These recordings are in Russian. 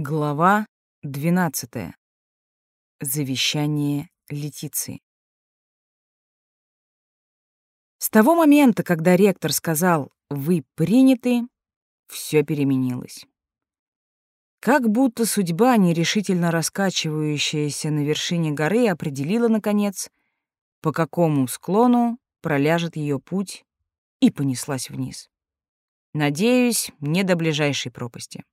Глава 12. Завещание Летиции. С того момента, когда ректор сказал «Вы приняты», все переменилось. Как будто судьба, нерешительно раскачивающаяся на вершине горы, определила, наконец, по какому склону проляжет ее путь, и понеслась вниз. Надеюсь, не до ближайшей пропасти.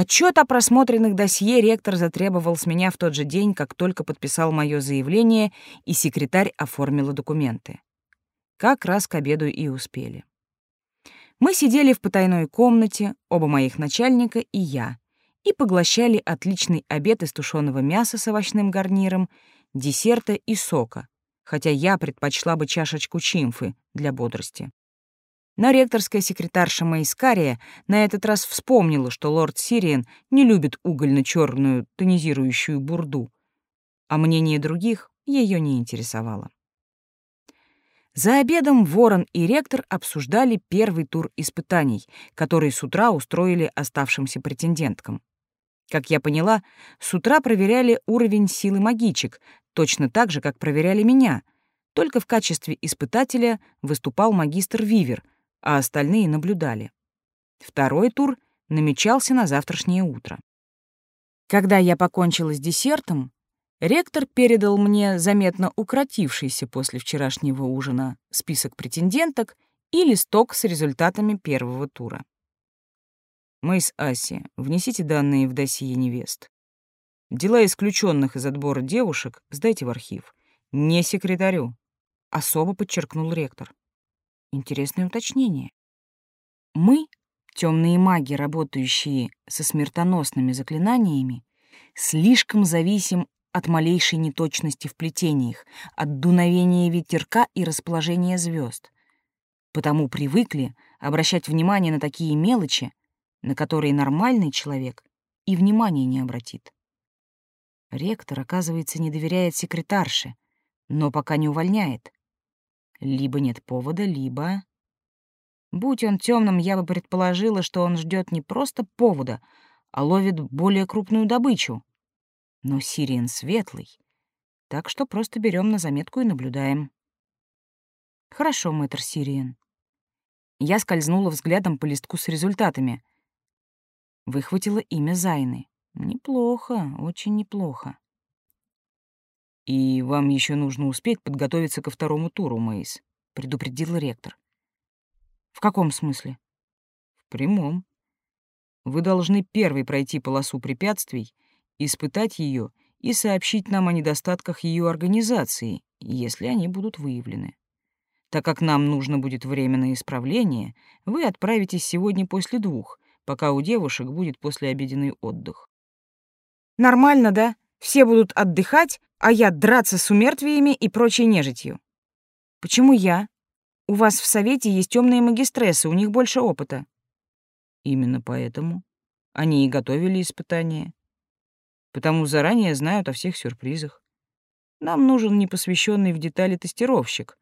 Отчет о просмотренных досье ректор затребовал с меня в тот же день, как только подписал мое заявление, и секретарь оформила документы. Как раз к обеду и успели. Мы сидели в потайной комнате, оба моих начальника и я, и поглощали отличный обед из тушеного мяса с овощным гарниром, десерта и сока, хотя я предпочла бы чашечку чимфы для бодрости. Но ректорская секретарша Мейскария на этот раз вспомнила, что лорд Сириен не любит угольно-черную тонизирующую бурду, а мнение других ее не интересовало. За обедом Ворон и ректор обсуждали первый тур испытаний, который с утра устроили оставшимся претенденткам. Как я поняла, с утра проверяли уровень силы магичек, точно так же, как проверяли меня, только в качестве испытателя выступал магистр Вивер — а остальные наблюдали. Второй тур намечался на завтрашнее утро. Когда я покончила с десертом, ректор передал мне заметно укротившийся после вчерашнего ужина список претенденток и листок с результатами первого тура. «Мэйс Аси, внесите данные в досье невест. Дела исключенных из отбора девушек сдайте в архив. Не секретарю», — особо подчеркнул ректор. Интересное уточнение. Мы, темные маги, работающие со смертоносными заклинаниями, слишком зависим от малейшей неточности в плетениях, от дуновения ветерка и расположения звезд. Потому привыкли обращать внимание на такие мелочи, на которые нормальный человек и внимания не обратит. Ректор, оказывается, не доверяет секретарше, но пока не увольняет. Либо нет повода, либо... Будь он темным, я бы предположила, что он ждет не просто повода, а ловит более крупную добычу. Но Сириен светлый, так что просто берем на заметку и наблюдаем. Хорошо, мэтр Сириен. Я скользнула взглядом по листку с результатами. Выхватила имя Зайны. Неплохо, очень неплохо. «И вам еще нужно успеть подготовиться ко второму туру, Мэйс», — предупредил ректор. «В каком смысле?» «В прямом. Вы должны первый пройти полосу препятствий, испытать ее и сообщить нам о недостатках ее организации, если они будут выявлены. Так как нам нужно будет время на исправление, вы отправитесь сегодня после двух, пока у девушек будет послеобеденный отдых». «Нормально, да? Все будут отдыхать, а я драться с умертвиями и прочей нежитью. Почему я? У вас в совете есть темные магистрессы, у них больше опыта. Именно поэтому они и готовили испытания. Потому заранее знают о всех сюрпризах. Нам нужен непосвященный в детали тестировщик.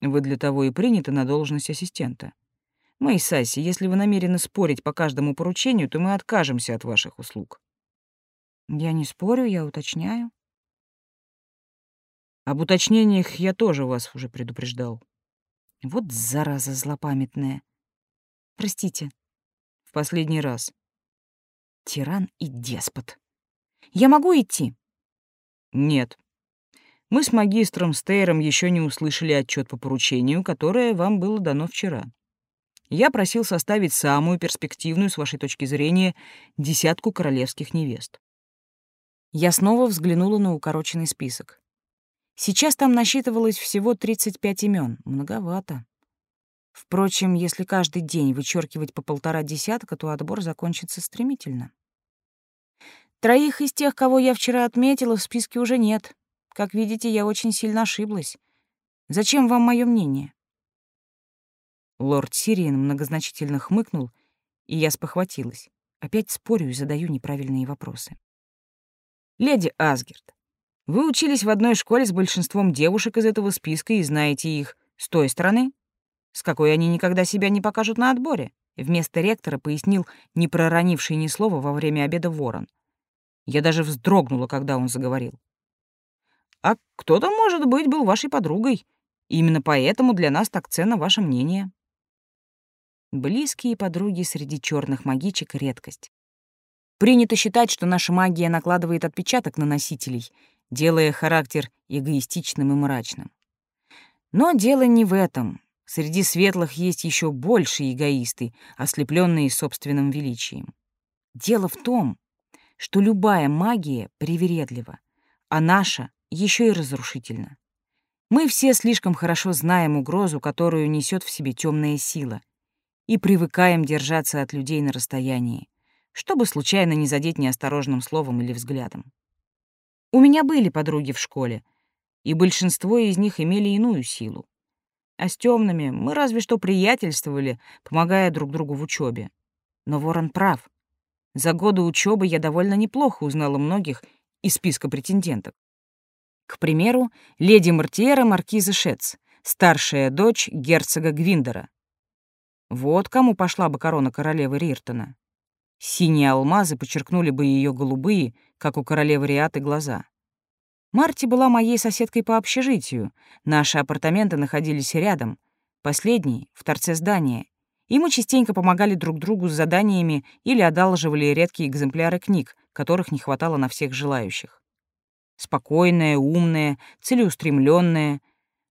Вы для того и приняты на должность ассистента. Мы, Саси, если вы намерены спорить по каждому поручению, то мы откажемся от ваших услуг. Я не спорю, я уточняю. Об уточнениях я тоже вас уже предупреждал. Вот зараза злопамятная. Простите. В последний раз. Тиран и деспот. Я могу идти? Нет. Мы с магистром Стейром еще не услышали отчет по поручению, которое вам было дано вчера. Я просил составить самую перспективную, с вашей точки зрения, десятку королевских невест. Я снова взглянула на укороченный список. Сейчас там насчитывалось всего 35 имен, многовато. Впрочем, если каждый день вычеркивать по полтора десятка, то отбор закончится стремительно. Троих из тех, кого я вчера отметила, в списке уже нет. Как видите, я очень сильно ошиблась. Зачем вам мое мнение? Лорд Сириен многозначительно хмыкнул, и я спохватилась. Опять спорю и задаю неправильные вопросы. «Леди Асгерт, вы учились в одной школе с большинством девушек из этого списка и знаете их с той стороны, с какой они никогда себя не покажут на отборе. Вместо ректора пояснил не проронивший ни слова во время обеда ворон. Я даже вздрогнула, когда он заговорил. «А кто-то, может быть, был вашей подругой. именно поэтому для нас так ценно ваше мнение». Близкие подруги среди черных магичек — редкость. Принято считать, что наша магия накладывает отпечаток на носителей, делая характер эгоистичным и мрачным. Но дело не в этом. Среди светлых есть еще большие эгоисты, ослепленные собственным величием. Дело в том, что любая магия привередлива, а наша еще и разрушительна. Мы все слишком хорошо знаем угрозу, которую несет в себе темная сила, и привыкаем держаться от людей на расстоянии, чтобы случайно не задеть неосторожным словом или взглядом. У меня были подруги в школе, и большинство из них имели иную силу. А с темными мы разве что приятельствовали, помогая друг другу в учебе. Но Ворон прав. За годы учебы я довольно неплохо узнала многих из списка претенденток. К примеру, леди Мартиера Маркиза Шец, старшая дочь герцога Гвиндера. Вот кому пошла бы корона королевы Риртона. Синие алмазы подчеркнули бы ее голубые, как у королевы Риаты, глаза. Марти была моей соседкой по общежитию. Наши апартаменты находились рядом. Последний — в торце здания. И мы частенько помогали друг другу с заданиями или одалживали редкие экземпляры книг, которых не хватало на всех желающих. Спокойная, умная, целеустремленная,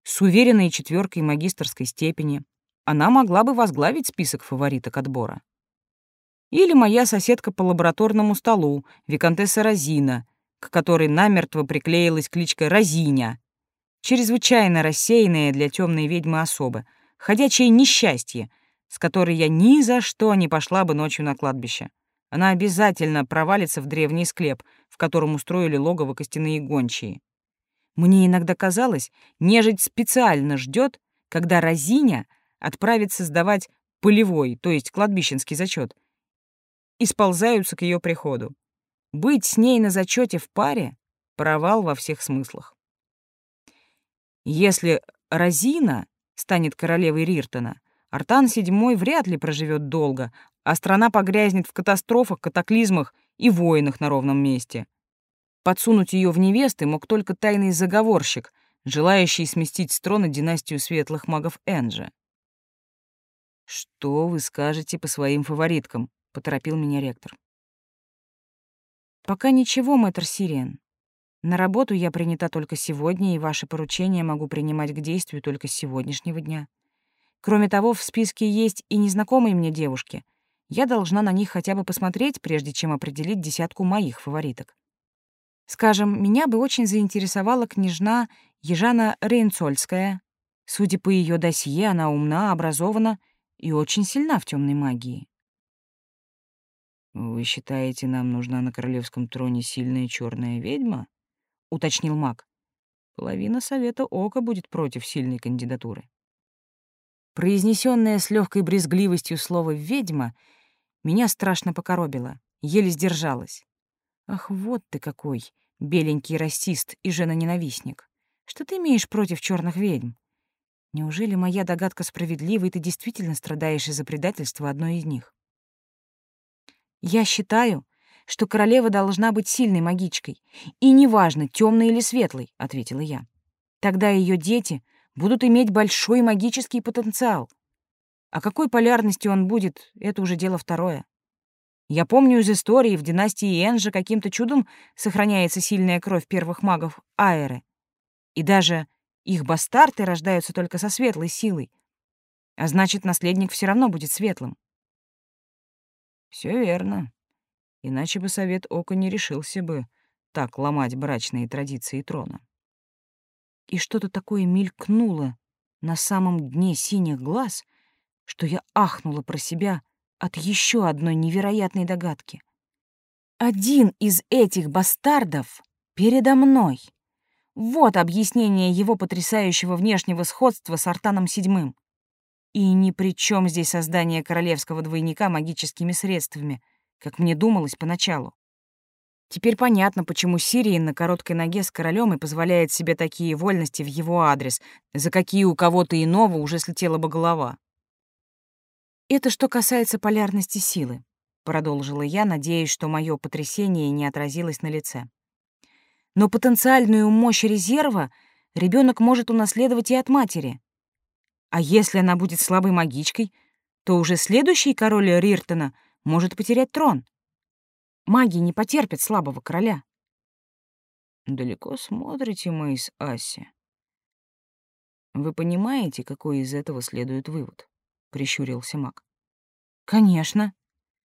с уверенной четверкой магистрской степени, она могла бы возглавить список фавориток отбора. Или моя соседка по лабораторному столу, виконтесса Розина, к которой намертво приклеилась кличка Розиня. Чрезвычайно рассеянная для темной ведьмы особа, ходячее несчастье, с которой я ни за что не пошла бы ночью на кладбище. Она обязательно провалится в древний склеп, в котором устроили логово костяные гончие. Мне иногда казалось, нежить специально ждет, когда Розиня отправится сдавать полевой, то есть кладбищенский зачет, и сползаются к ее приходу. Быть с ней на зачете в паре — провал во всех смыслах. Если Розина станет королевой Риртона, Артан VII вряд ли проживет долго, а страна погрязнет в катастрофах, катаклизмах и войнах на ровном месте. Подсунуть ее в невесты мог только тайный заговорщик, желающий сместить с трона династию светлых магов Энджи. «Что вы скажете по своим фавориткам?» — поторопил меня ректор. «Пока ничего, мэтр Сириен. На работу я принята только сегодня, и ваши поручения могу принимать к действию только с сегодняшнего дня. Кроме того, в списке есть и незнакомые мне девушки. Я должна на них хотя бы посмотреть, прежде чем определить десятку моих фавориток. Скажем, меня бы очень заинтересовала княжна Ежана Рейнцольская. Судя по ее досье, она умна, образована и очень сильна в темной магии. «Вы считаете, нам нужна на королевском троне сильная черная ведьма?» — уточнил маг. «Половина совета ока будет против сильной кандидатуры». Произнесенное с легкой брезгливостью слово «ведьма» меня страшно покоробило, еле сдержалась. «Ах, вот ты какой, беленький расист и жена-ненавистник! Что ты имеешь против черных ведьм? Неужели моя догадка справедлива, и ты действительно страдаешь из-за предательства одной из них?» Я считаю, что королева должна быть сильной магичкой, и неважно, темной или светлой, ответила я. Тогда ее дети будут иметь большой магический потенциал. А какой полярности он будет, это уже дело второе. Я помню из истории, в династии Энжи каким-то чудом сохраняется сильная кровь первых магов Аэры. И даже их бастарты рождаются только со светлой силой. А значит, наследник все равно будет светлым. Все верно. Иначе бы совет Ока не решился бы так ломать брачные традиции трона. И что-то такое мелькнуло на самом дне синих глаз, что я ахнула про себя от еще одной невероятной догадки. Один из этих бастардов передо мной. Вот объяснение его потрясающего внешнего сходства с Артаном Седьмым. И ни при чем здесь создание королевского двойника магическими средствами, как мне думалось поначалу. Теперь понятно, почему Сириен на короткой ноге с королем и позволяет себе такие вольности в его адрес, за какие у кого-то иного уже слетела бы голова. Это что касается полярности силы, продолжила я, надеясь, что мое потрясение не отразилось на лице. Но потенциальную мощь резерва ребенок может унаследовать и от матери. А если она будет слабой магичкой, то уже следующий король Риртона может потерять трон. Маги не потерпят слабого короля. Далеко смотрите, Мэйс Асси. Вы понимаете, какой из этого следует вывод? Прищурился маг. Конечно.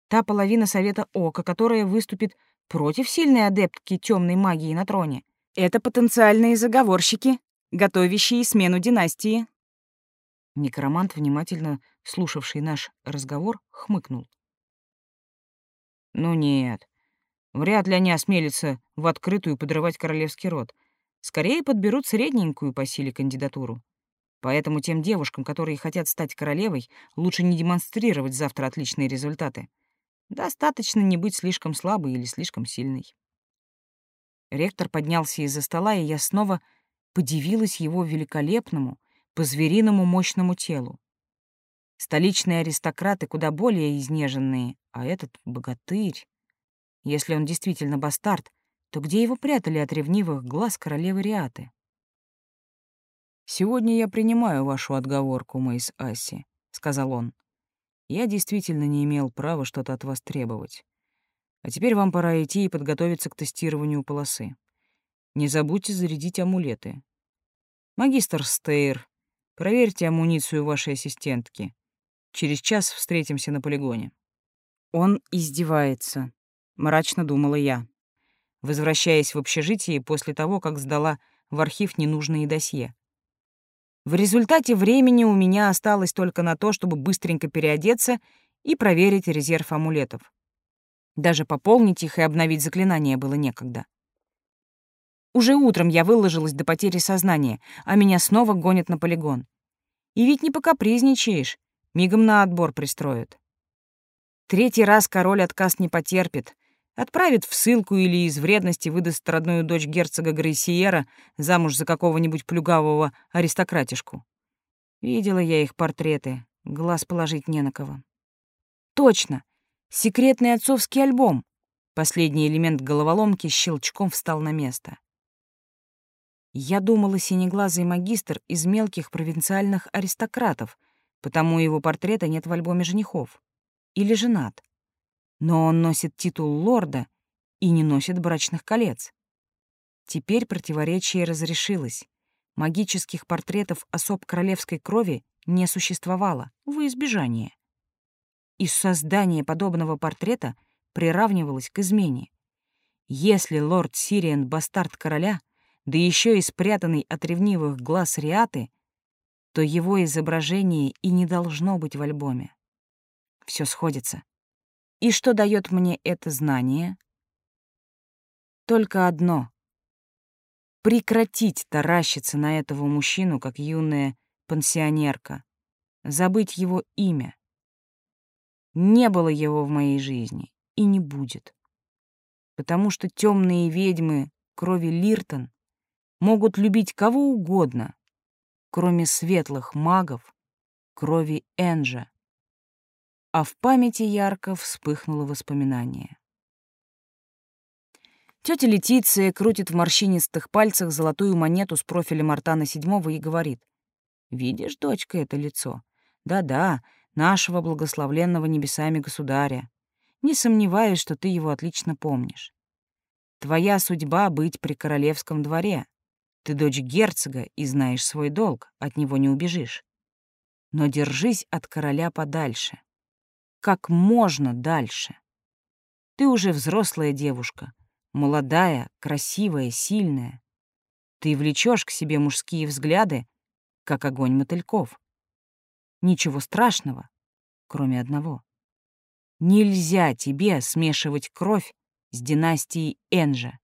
Та половина Совета Ока, которая выступит против сильной адептки темной магии на троне, это потенциальные заговорщики, готовящие смену династии. Некромант, внимательно слушавший наш разговор, хмыкнул. «Ну нет, вряд ли они осмелятся в открытую подрывать королевский род. Скорее подберут средненькую по силе кандидатуру. Поэтому тем девушкам, которые хотят стать королевой, лучше не демонстрировать завтра отличные результаты. Достаточно не быть слишком слабой или слишком сильной». Ректор поднялся из-за стола, и я снова подивилась его великолепному, по-звериному мощному телу. Столичные аристократы куда более изнеженные, а этот богатырь. Если он действительно бастард, то где его прятали от ревнивых глаз королевы Риаты? «Сегодня я принимаю вашу отговорку, Мэйс Асси», — сказал он. «Я действительно не имел права что-то от вас требовать. А теперь вам пора идти и подготовиться к тестированию полосы. Не забудьте зарядить амулеты. Магистр Стейр, проверьте амуницию вашей ассистентки. Через час встретимся на полигоне». Он издевается, мрачно думала я, возвращаясь в общежитие после того, как сдала в архив ненужные досье. В результате времени у меня осталось только на то, чтобы быстренько переодеться и проверить резерв амулетов. Даже пополнить их и обновить заклинания было некогда. Уже утром я выложилась до потери сознания, а меня снова гонят на полигон. И ведь не покапризничаешь, Мигом на отбор пристроят. Третий раз король отказ не потерпит. Отправит в ссылку или из вредности выдаст родную дочь герцога Грейсиера замуж за какого-нибудь плюгавого аристократишку. Видела я их портреты, глаз положить не на кого. Точно! Секретный отцовский альбом. Последний элемент головоломки щелчком встал на место. Я думала, синеглазый магистр из мелких провинциальных аристократов — потому его портрета нет в альбоме женихов. Или женат. Но он носит титул лорда и не носит брачных колец. Теперь противоречие разрешилось. Магических портретов особ королевской крови не существовало, во избежание. И создание подобного портрета приравнивалось к измене. Если лорд Сириан — бастард короля, да еще и спрятанный от ревнивых глаз Риаты — то его изображение и не должно быть в альбоме. Все сходится. И что дает мне это знание? Только одно — прекратить таращиться на этого мужчину, как юная пансионерка, забыть его имя. Не было его в моей жизни и не будет. Потому что темные ведьмы крови Лиртон могут любить кого угодно, кроме светлых магов, крови Энджа. А в памяти ярко вспыхнуло воспоминание. Тетя Летиция крутит в морщинистых пальцах золотую монету с профилем Артана Седьмого и говорит. «Видишь, дочка, это лицо? Да-да, нашего благословленного небесами государя. Не сомневаюсь, что ты его отлично помнишь. Твоя судьба — быть при королевском дворе. Ты дочь герцога и знаешь свой долг, от него не убежишь. Но держись от короля подальше. Как можно дальше. Ты уже взрослая девушка, молодая, красивая, сильная. Ты влечешь к себе мужские взгляды, как огонь мотыльков. Ничего страшного, кроме одного. Нельзя тебе смешивать кровь с династией Энжа.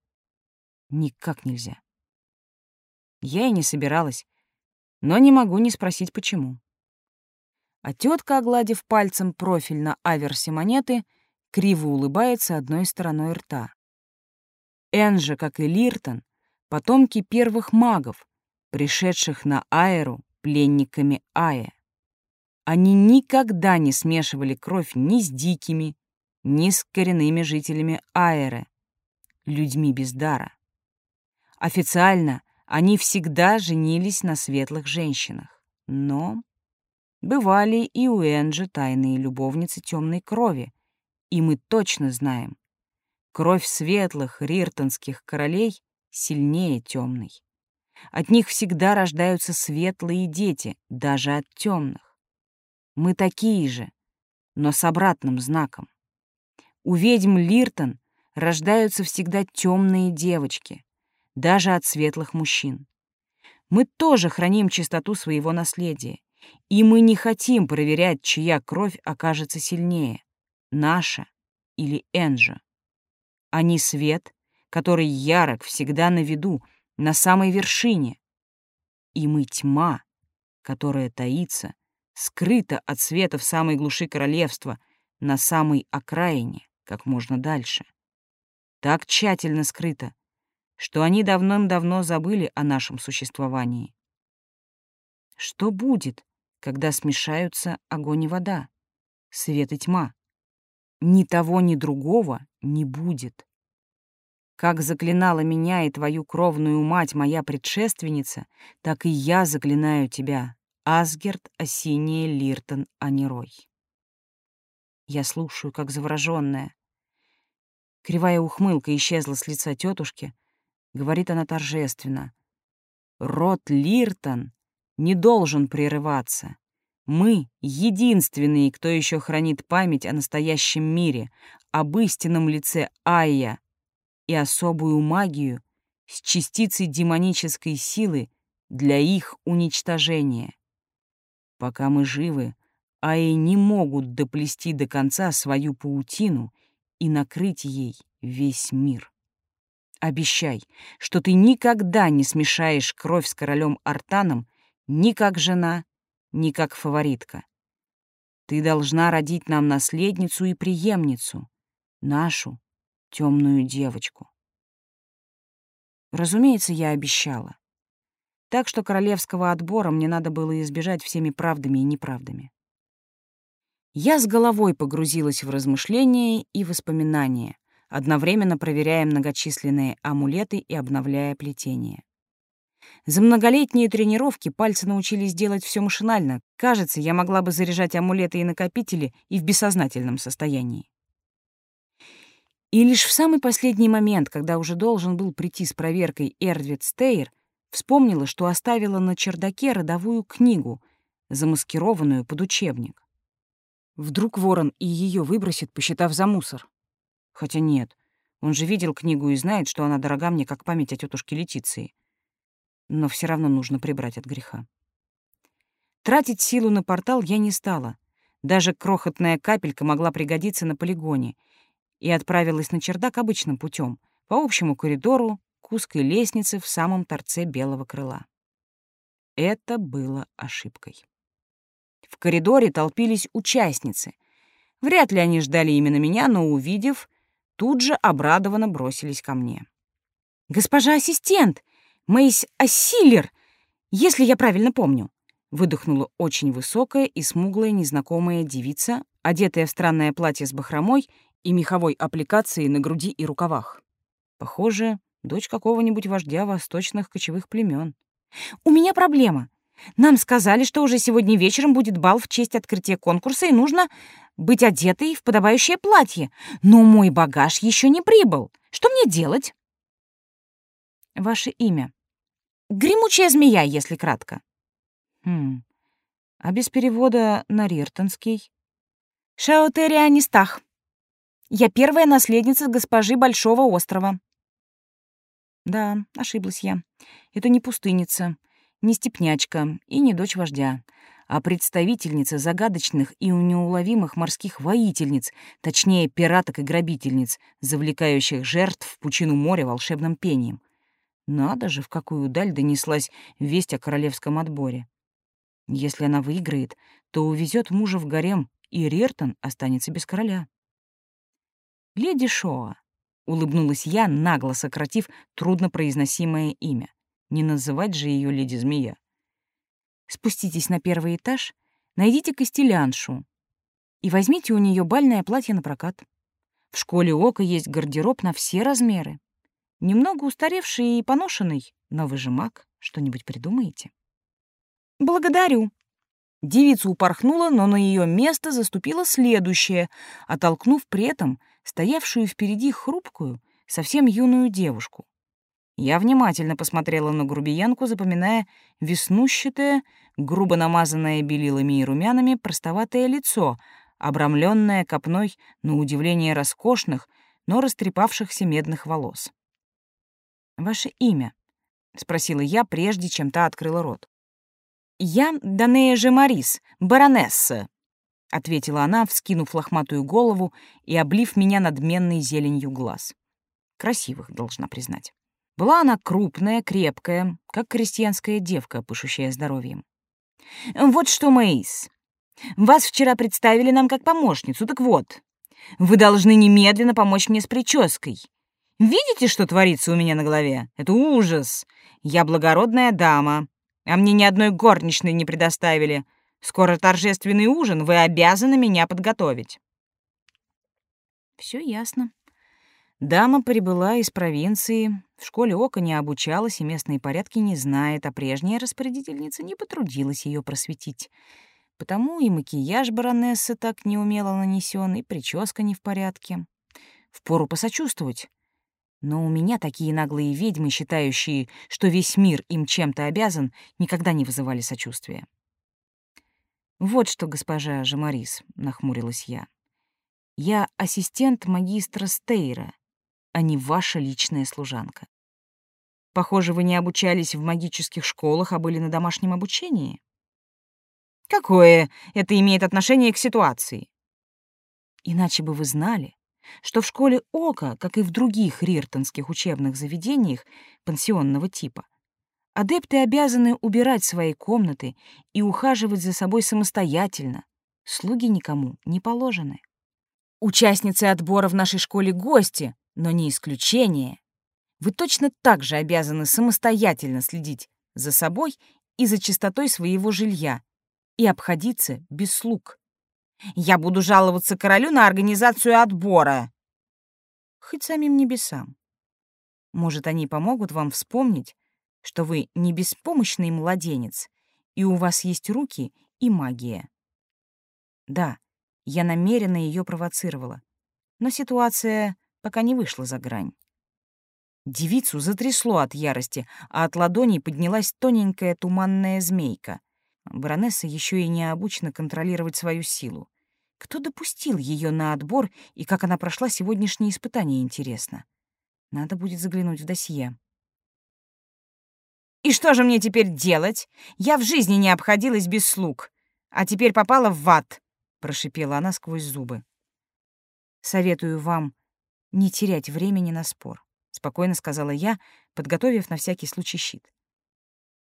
Никак нельзя. Я и не собиралась, но не могу не спросить, почему. А тетка, огладив пальцем профиль на аверсе монеты, криво улыбается одной стороной рта. Энжа, как и Лиртон, потомки первых магов, пришедших на Аэру пленниками Ая. Они никогда не смешивали кровь ни с дикими, ни с коренными жителями Аэры, людьми без дара. Официально они всегда женились на светлых женщинах, но бывали и у Энджи тайные любовницы темной крови, и мы точно знаем, кровь светлых риртонских королей сильнее темной. От них всегда рождаются светлые дети, даже от темных. Мы такие же, но с обратным знаком. У ведьм Лиртон рождаются всегда темные девочки, даже от светлых мужчин. Мы тоже храним чистоту своего наследия, и мы не хотим проверять, чья кровь окажется сильнее, наша или Энджа. Они свет, который ярок всегда на виду, на самой вершине. И мы тьма, которая таится, скрыта от света в самой глуши королевства, на самой окраине, как можно дальше. Так тщательно скрыто, что они давным-давно забыли о нашем существовании. Что будет, когда смешаются огонь и вода, свет и тьма? Ни того, ни другого не будет. Как заклинала меня и твою кровную мать моя предшественница, так и я заклинаю тебя, Асгерт Осиния Лиртон Анирой. Я слушаю, как заворожённая. Кривая ухмылка исчезла с лица тетушки. Говорит она торжественно. Род Лиртон не должен прерываться. Мы — единственные, кто еще хранит память о настоящем мире, об истинном лице Айя, и особую магию с частицей демонической силы для их уничтожения. Пока мы живы, аи не могут доплести до конца свою паутину и накрыть ей весь мир. Обещай, что ты никогда не смешаешь кровь с королем Артаном ни как жена, ни как фаворитка. Ты должна родить нам наследницу и преемницу, нашу темную девочку. Разумеется, я обещала. Так что королевского отбора мне надо было избежать всеми правдами и неправдами. Я с головой погрузилась в размышления и воспоминания, одновременно проверяя многочисленные амулеты и обновляя плетение. За многолетние тренировки пальцы научились делать все машинально. Кажется, я могла бы заряжать амулеты и накопители и в бессознательном состоянии. И лишь в самый последний момент, когда уже должен был прийти с проверкой Эрдвит Стейр, вспомнила, что оставила на чердаке родовую книгу, замаскированную под учебник. Вдруг ворон и ее выбросит, посчитав за мусор. Хотя нет, он же видел книгу и знает, что она дорога мне, как память о тетушке Летиции. Но все равно нужно прибрать от греха. Тратить силу на портал я не стала. Даже крохотная капелька могла пригодиться на полигоне — и отправилась на чердак обычным путем, по общему коридору, к узкой лестнице в самом торце белого крыла. Это было ошибкой. В коридоре толпились участницы. Вряд ли они ждали именно меня, но, увидев, тут же обрадованно бросились ко мне. «Госпожа ассистент! Мэйс Ассилер, если я правильно помню!» выдохнула очень высокая и смуглая незнакомая девица, одетая в странное платье с бахромой и меховой аппликацией на груди и рукавах. Похоже, дочь какого-нибудь вождя восточных кочевых племен. «У меня проблема. Нам сказали, что уже сегодня вечером будет бал в честь открытия конкурса, и нужно быть одетой в подобающее платье. Но мой багаж еще не прибыл. Что мне делать?» «Ваше имя?» «Гремучая змея, если кратко». «Хм. А без перевода на рертонский?» «Шаутерия Нистах», я первая наследница госпожи Большого острова». Да, ошиблась я. Это не пустынница, не степнячка и не дочь вождя, а представительница загадочных и неуловимых морских воительниц, точнее, пираток и грабительниц, завлекающих жертв в пучину моря волшебным пением. Надо же, в какую даль донеслась весть о королевском отборе. Если она выиграет, то увезет мужа в гарем, и Рертон останется без короля. «Леди Шоа», — улыбнулась я, нагло сократив труднопроизносимое имя. Не называть же ее леди-змея. «Спуститесь на первый этаж, найдите костеляншу и возьмите у нее бальное платье на прокат. В школе Ока есть гардероб на все размеры. Немного устаревший и поношенный, но вы же маг, что-нибудь придумаете? Благодарю. Девица упорхнула, но на ее место заступила следующая, оттолкнув при этом стоявшую впереди хрупкую, совсем юную девушку. Я внимательно посмотрела на грубиянку, запоминая веснущатое, грубо намазанное белилами и румянами простоватое лицо, обрамленное копной, на удивление роскошных, но растрепавшихся медных волос. «Ваше имя?» — спросила я, прежде чем та открыла рот. «Я Данея же Марис, баронесса», — ответила она, вскинув лохматую голову и облив меня надменной зеленью глаз. Красивых, должна признать. Была она крупная, крепкая, как крестьянская девка, пышущая здоровьем. «Вот что, Мэйс, вас вчера представили нам как помощницу, так вот, вы должны немедленно помочь мне с прической. Видите, что творится у меня на голове? Это ужас. Я благородная дама, а мне ни одной горничной не предоставили. Скоро торжественный ужин, вы обязаны меня подготовить». Все ясно. Дама прибыла из провинции, в школе ока не обучалась и местные порядки не знает, а прежняя распорядительница не потрудилась ее просветить. Потому и макияж баронессы так неумело нанесен, и прическа не в порядке. Впору посочувствовать. Но у меня такие наглые ведьмы, считающие, что весь мир им чем-то обязан, никогда не вызывали сочувствия. «Вот что, госпожа Жемарис», — нахмурилась я. «Я ассистент магистра Стейра, а не ваша личная служанка. Похоже, вы не обучались в магических школах, а были на домашнем обучении. Какое это имеет отношение к ситуации? Иначе бы вы знали, что в школе Ока, как и в других риртонских учебных заведениях пансионного типа, адепты обязаны убирать свои комнаты и ухаживать за собой самостоятельно. Слуги никому не положены. Участницы отбора в нашей школе гости, но не исключение. Вы точно так же обязаны самостоятельно следить за собой и за чистотой своего жилья и обходиться без слуг. Я буду жаловаться королю на организацию отбора. Хоть самим небесам. Может, они помогут вам вспомнить, что вы не беспомощный младенец, и у вас есть руки и магия. Да, я намеренно ее провоцировала, но ситуация пока не вышла за грань. Девицу затрясло от ярости, а от ладоней поднялась тоненькая туманная змейка. Баронесса еще и не обучена контролировать свою силу. Кто допустил ее на отбор и как она прошла сегодняшнее испытание, интересно. Надо будет заглянуть в досье. «И что же мне теперь делать? Я в жизни не обходилась без слуг, а теперь попала в ад», — прошипела она сквозь зубы. «Советую вам не терять времени на спор», — спокойно сказала я, подготовив на всякий случай щит.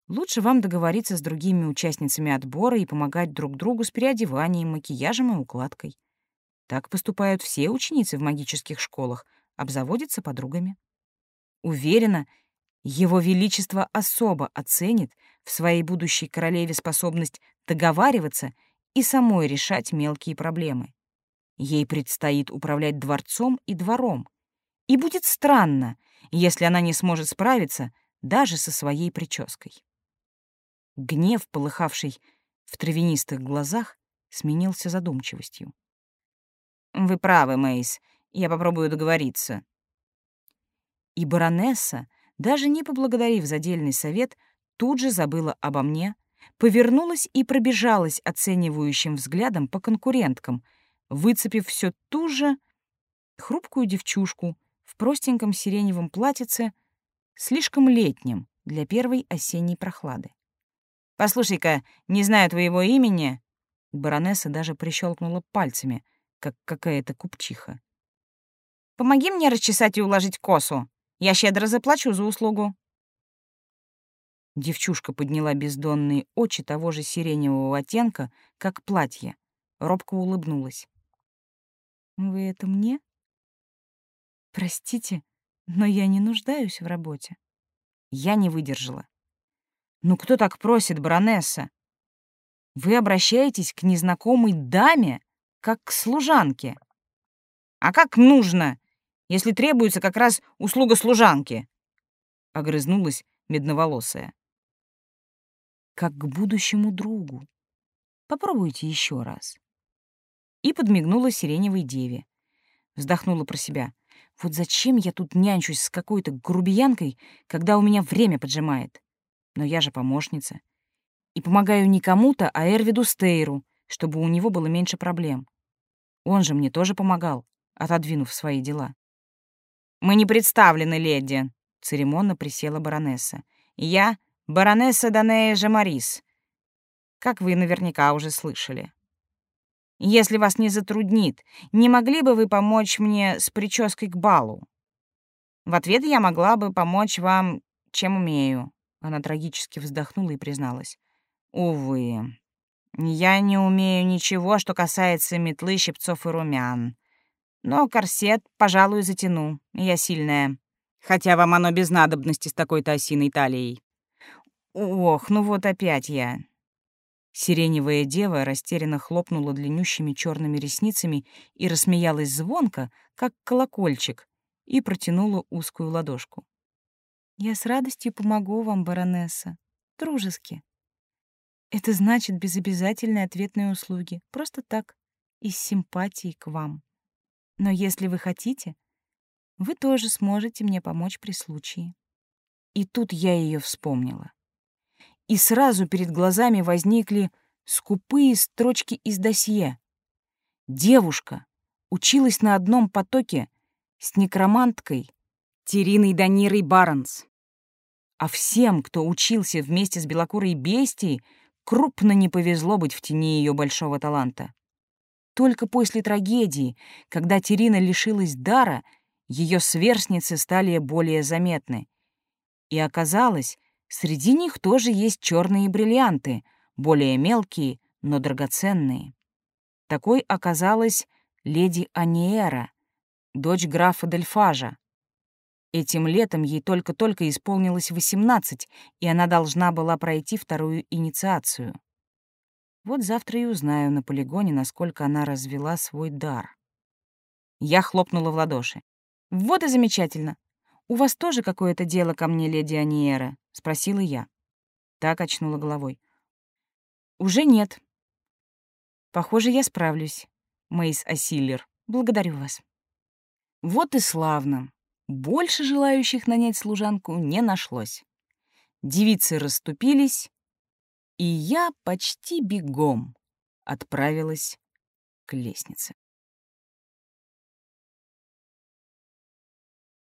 «Лучше вам договориться с другими участницами отбора и помогать друг другу с переодеванием, макияжем и укладкой. Так поступают все ученицы в магических школах, обзаводятся подругами. Уверена, его Величество особо оценит в своей будущей королеве способность договариваться и самой решать мелкие проблемы. Ей предстоит управлять дворцом и двором. И будет странно, если она не сможет справиться даже со своей прической. Гнев, полыхавший в травянистых глазах, сменился задумчивостью. «Вы правы, Мейс, я попробую договориться». И баронесса, даже не поблагодарив за дельный совет, тут же забыла обо мне, повернулась и пробежалась оценивающим взглядом по конкуренткам — выцепив все ту же хрупкую девчушку в простеньком сиреневом платьице, слишком летнем для первой осенней прохлады. «Послушай-ка, не знаю твоего имени...» Баронесса даже прищелкнула пальцами, как какая-то купчиха. «Помоги мне расчесать и уложить косу. Я щедро заплачу за услугу». Девчушка подняла бездонные очи того же сиреневого оттенка, как платье, робко улыбнулась. Вы это мне? Простите, но я не нуждаюсь в работе. Я не выдержала. Ну кто так просит, баронесса? Вы обращаетесь к незнакомой даме, как к служанке. А как нужно, если требуется как раз услуга служанки? Огрызнулась медноволосая. Как к будущему другу. Попробуйте еще раз. И подмигнула сиреневой деве. Вздохнула про себя. Вот зачем я тут нянчусь с какой-то грубиянкой, когда у меня время поджимает? Но я же помощница. И помогаю не кому-то, а Эрвиду Стейру, чтобы у него было меньше проблем. Он же мне тоже помогал, отодвинув свои дела. «Мы не представлены, леди», — церемонно присела баронесса. «Я — баронесса Данея Жамарис, как вы наверняка уже слышали. Если вас не затруднит, не могли бы вы помочь мне с прической к балу? В ответ я могла бы помочь вам, чем умею. Она трагически вздохнула и призналась. Увы, я не умею ничего, что касается метлы, щипцов и румян. Но корсет, пожалуй, затяну. Я сильная. Хотя вам оно без надобности с такой-то осиной талией. Ох, ну вот опять я. Сиреневая дева растерянно хлопнула длиннющими черными ресницами и рассмеялась звонко, как колокольчик, и протянула узкую ладошку. «Я с радостью помогу вам, баронесса. Дружески. Это значит без обязательной ответной услуги. Просто так, из симпатии к вам. Но если вы хотите, вы тоже сможете мне помочь при случае». И тут я ее вспомнила и сразу перед глазами возникли скупые строчки из досье. Девушка училась на одном потоке с некроманткой Териной Данирой Барнс. А всем, кто учился вместе с белокурой бестией, крупно не повезло быть в тени ее большого таланта. Только после трагедии, когда Терина лишилась дара, ее сверстницы стали более заметны. И оказалось, Среди них тоже есть черные бриллианты, более мелкие, но драгоценные. Такой оказалась леди Аниера, дочь графа Дельфажа. Этим летом ей только-только исполнилось 18, и она должна была пройти вторую инициацию. Вот завтра и узнаю на полигоне, насколько она развела свой дар. Я хлопнула в ладоши. «Вот и замечательно. У вас тоже какое-то дело ко мне, леди Аниера?» — спросила я. Так очнула головой. «Уже нет. Похоже, я справлюсь, Мейс Асиллер. Благодарю вас». Вот и славно. Больше желающих нанять служанку не нашлось. Девицы расступились, и я почти бегом отправилась к лестнице.